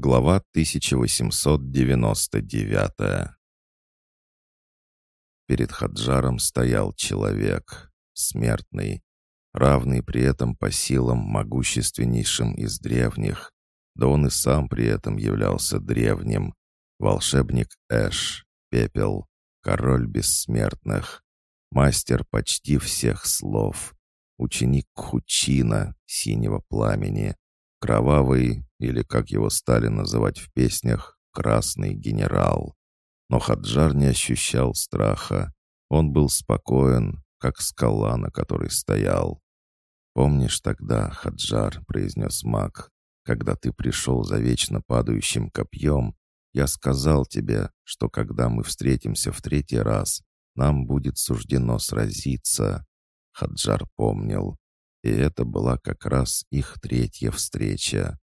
Глава 1899 Перед Хаджаром стоял человек, смертный, равный при этом по силам могущественнейшим из древних. Да он и сам при этом являлся древним. Волшебник Эш, Пепел, король бессмертных, мастер почти всех слов, ученик Хучина, синего пламени, кровавый, или, как его стали называть в песнях, красный генерал. Но Хаджар не ощущал страха. Он был спокоен, как скала, на которой стоял. «Помнишь тогда, Хаджар», — произнес маг, «когда ты пришел за вечно падающим копьем, я сказал тебе, что когда мы встретимся в третий раз, нам будет суждено сразиться». Хаджар помнил. И это была как раз их третья встреча.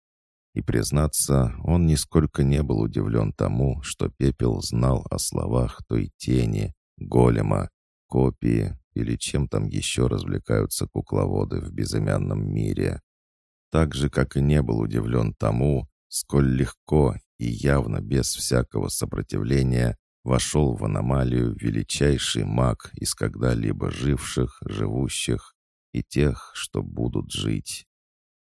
И, признаться, он нисколько не был удивлен тому, что Пепел знал о словах той тени, голема, копии или чем там еще развлекаются кукловоды в безымянном мире. Так же, как и не был удивлен тому, сколь легко и явно без всякого сопротивления вошел в аномалию величайший маг из когда-либо живших, живущих и тех, что будут жить.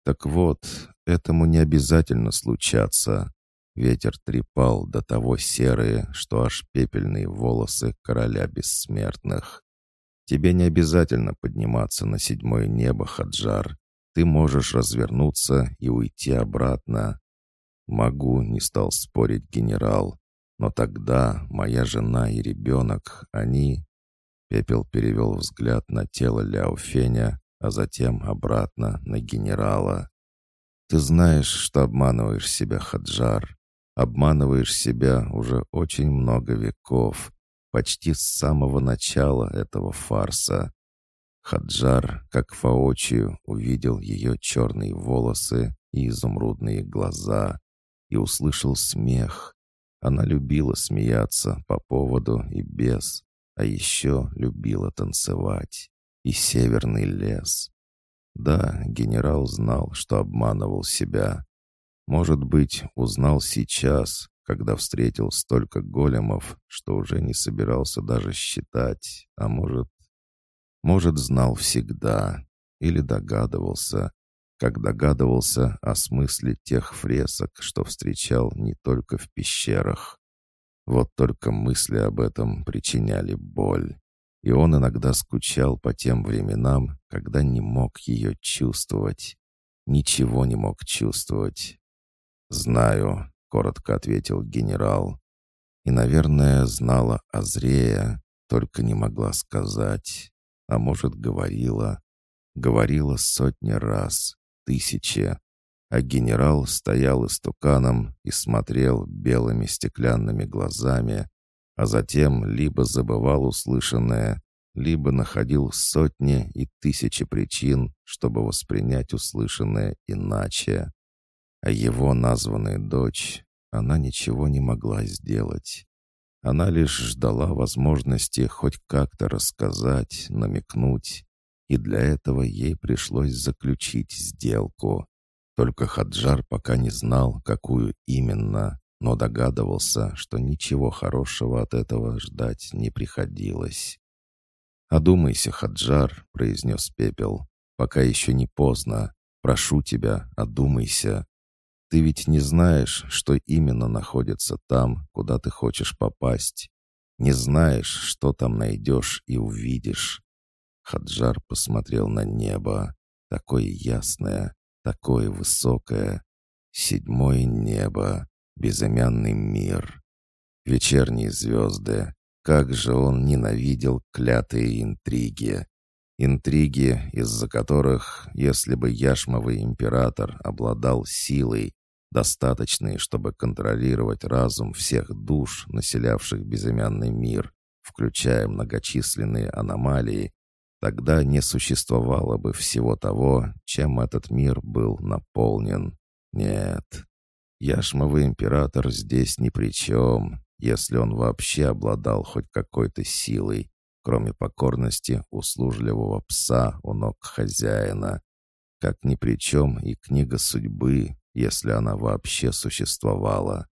Так вот, этому не обязательно случаться. Ветер трепал до того серые, что аж пепельные волосы короля бессмертных. Тебе не обязательно подниматься на седьмое небо, Хаджар. Ты можешь развернуться и уйти обратно. Могу, не стал спорить генерал. Но тогда моя жена и ребенок, они... Пепел перевел взгляд на тело Ляо Феня, а затем обратно на генерала. «Ты знаешь, что обманываешь себя, Хаджар. Обманываешь себя уже очень много веков, почти с самого начала этого фарса». Хаджар, как воочию, увидел ее черные волосы и изумрудные глаза и услышал смех. Она любила смеяться по поводу и без, а еще любила танцевать и северный лес. Да, генерал знал, что обманывал себя. Может быть, узнал сейчас, когда встретил столько големов, что уже не собирался даже считать, а может... Может, знал всегда или догадывался, как догадывался о смысле тех фресок, что встречал не только в пещерах. Вот только мысли об этом причиняли боль и он иногда скучал по тем временам, когда не мог ее чувствовать. Ничего не мог чувствовать. «Знаю», — коротко ответил генерал. И, наверное, знала Азрея, только не могла сказать. А может, говорила. Говорила сотни раз, тысячи. А генерал стоял истуканом и смотрел белыми стеклянными глазами, а затем либо забывал услышанное, либо находил сотни и тысячи причин, чтобы воспринять услышанное иначе. А его названная дочь, она ничего не могла сделать. Она лишь ждала возможности хоть как-то рассказать, намекнуть, и для этого ей пришлось заключить сделку. Только Хаджар пока не знал, какую именно но догадывался, что ничего хорошего от этого ждать не приходилось. «Одумайся, Хаджар», — произнес Пепел, — «пока еще не поздно. Прошу тебя, одумайся. Ты ведь не знаешь, что именно находится там, куда ты хочешь попасть. Не знаешь, что там найдешь и увидишь». Хаджар посмотрел на небо, такое ясное, такое высокое. Седьмое небо безымянный мир. Вечерние звезды. Как же он ненавидел клятые интриги. Интриги, из-за которых, если бы Яшмовый император обладал силой, достаточной, чтобы контролировать разум всех душ, населявших безымянный мир, включая многочисленные аномалии, тогда не существовало бы всего того, чем этот мир был наполнен. Нет, Яшмовый император здесь ни при чем, если он вообще обладал хоть какой-то силой, кроме покорности услужливого пса у ног хозяина. Как ни при чем и книга судьбы, если она вообще существовала.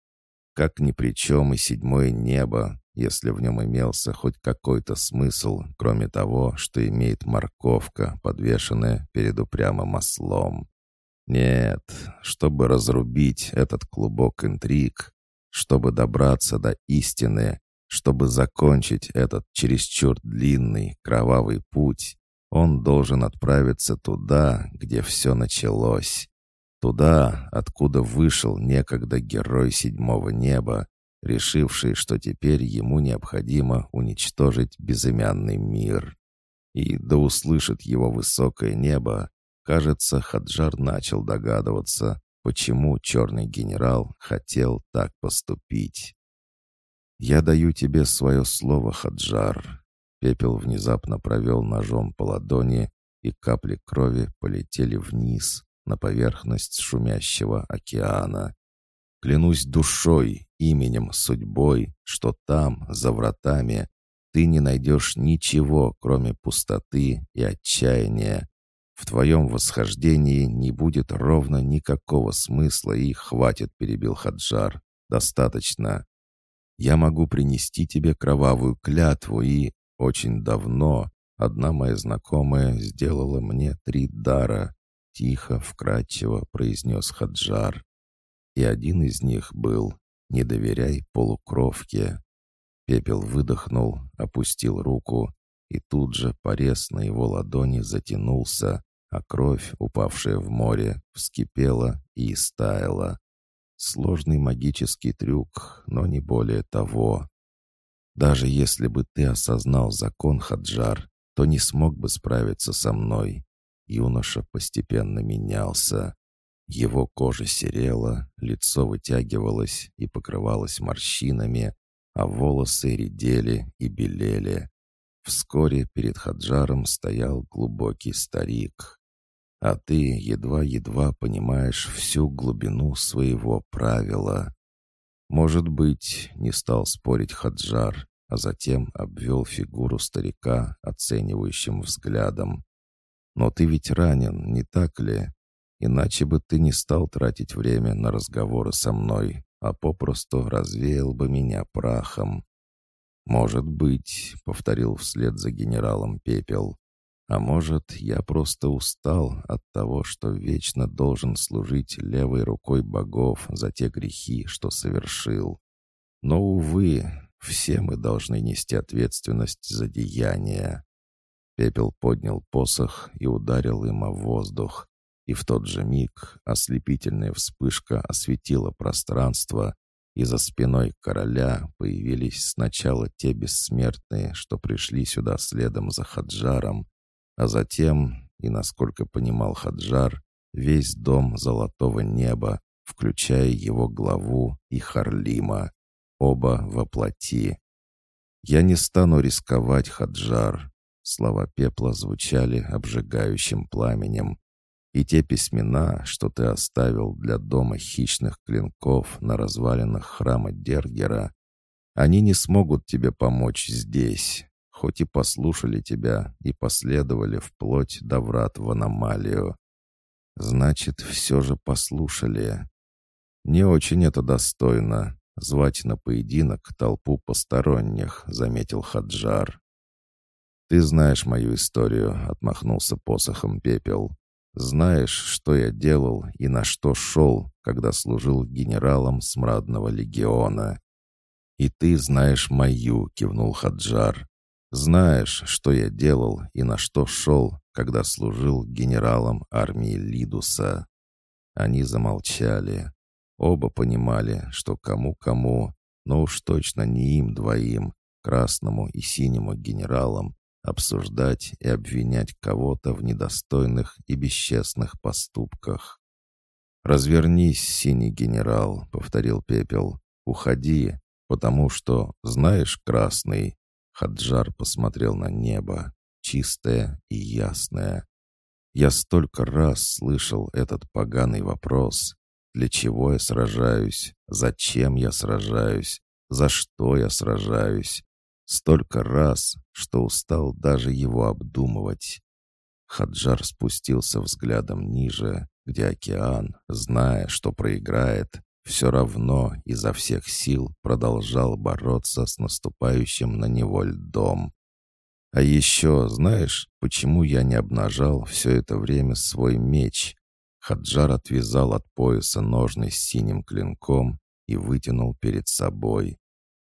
Как ни при чем и седьмое небо, если в нем имелся хоть какой-то смысл, кроме того, что имеет морковка, подвешенная перед упрямым ослом. Нет, чтобы разрубить этот клубок интриг, чтобы добраться до истины, чтобы закончить этот чересчур длинный, кровавый путь, он должен отправиться туда, где все началось. Туда, откуда вышел некогда герой седьмого неба, решивший, что теперь ему необходимо уничтожить безымянный мир. И да услышит его высокое небо, кажется, Хаджар начал догадываться, почему черный генерал хотел так поступить. «Я даю тебе свое слово, Хаджар». Пепел внезапно провел ножом по ладони, и капли крови полетели вниз, на поверхность шумящего океана. Клянусь душой, именем, судьбой, что там, за вратами, ты не найдешь ничего, кроме пустоты и отчаяния. В твоем восхождении не будет ровно никакого смысла и хватит, перебил Хаджар. Достаточно. Я могу принести тебе кровавую клятву и... Очень давно одна моя знакомая сделала мне три дара. Тихо, вкрадчиво произнес Хаджар и один из них был «Не доверяй полукровке». Пепел выдохнул, опустил руку, и тут же порез на его ладони затянулся, а кровь, упавшая в море, вскипела и истаяла. Сложный магический трюк, но не более того. Даже если бы ты осознал закон, Хаджар, то не смог бы справиться со мной. Юноша постепенно менялся. Его кожа серела, лицо вытягивалось и покрывалось морщинами, а волосы редели и белели. Вскоре перед Хаджаром стоял глубокий старик. А ты едва-едва понимаешь всю глубину своего правила. Может быть, не стал спорить Хаджар, а затем обвел фигуру старика оценивающим взглядом. Но ты ведь ранен, не так ли? Иначе бы ты не стал тратить время на разговоры со мной, а попросту развеял бы меня прахом. «Может быть», — повторил вслед за генералом Пепел, «а может, я просто устал от того, что вечно должен служить левой рукой богов за те грехи, что совершил. Но, увы, все мы должны нести ответственность за деяния». Пепел поднял посох и ударил им о воздух. И в тот же миг ослепительная вспышка осветила пространство, и за спиной короля появились сначала те бессмертные, что пришли сюда следом за Хаджаром, а затем, и насколько понимал Хаджар, весь дом золотого неба, включая его главу и Харлима, оба во плоти. «Я не стану рисковать, Хаджар», Слова пепла звучали обжигающим пламенем, и те письмена, что ты оставил для дома хищных клинков на развалинах храма Дергера, они не смогут тебе помочь здесь, хоть и послушали тебя и последовали вплоть до врат в аномалию. Значит, все же послушали. Не очень это достойно — звать на поединок толпу посторонних, — заметил Хаджар. «Ты знаешь мою историю», — отмахнулся посохом пепел. Знаешь, что я делал и на что шел, когда служил генералом Смрадного легиона. И ты знаешь мою, кивнул Хаджар. Знаешь, что я делал и на что шел, когда служил генералом армии Лидуса. Они замолчали. Оба понимали, что кому-кому, но уж точно не им двоим, красному и синему генералам, обсуждать и обвинять кого-то в недостойных и бесчестных поступках. «Развернись, синий генерал», — повторил Пепел. «Уходи, потому что, знаешь, красный...» Хаджар посмотрел на небо, чистое и ясное. «Я столько раз слышал этот поганый вопрос. Для чего я сражаюсь? Зачем я сражаюсь? За что я сражаюсь? Столько раз, что устал даже его обдумывать. Хаджар спустился взглядом ниже, где океан, зная, что проиграет, все равно изо всех сил продолжал бороться с наступающим на него льдом. А еще, знаешь, почему я не обнажал все это время свой меч? Хаджар отвязал от пояса ножны с синим клинком и вытянул перед собой.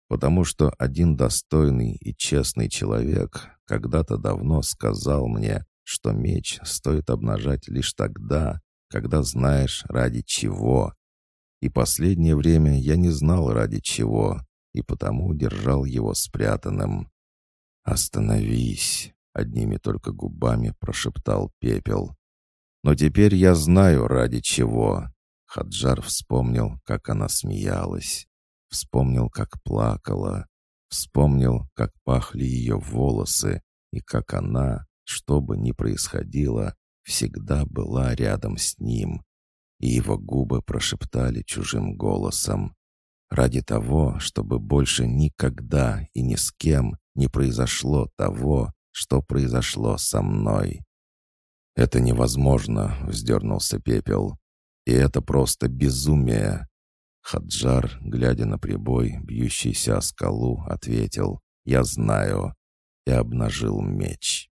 Потому что один достойный и честный человек когда-то давно сказал мне, что меч стоит обнажать лишь тогда, когда знаешь, ради чего. И последнее время я не знал, ради чего, и потому держал его спрятанным. «Остановись!» — одними только губами прошептал пепел. Но теперь я знаю, ради чего. Хаджар вспомнил, как она смеялась. Вспомнил, как плакала. Вспомнил, как пахли ее волосы и как она, что бы ни происходило, всегда была рядом с ним. И его губы прошептали чужим голосом. Ради того, чтобы больше никогда и ни с кем не произошло того, что произошло со мной. «Это невозможно», — вздернулся пепел. «И это просто безумие». Хаджар, глядя на прибой, бьющийся о скалу, ответил «Я знаю» и обнажил меч.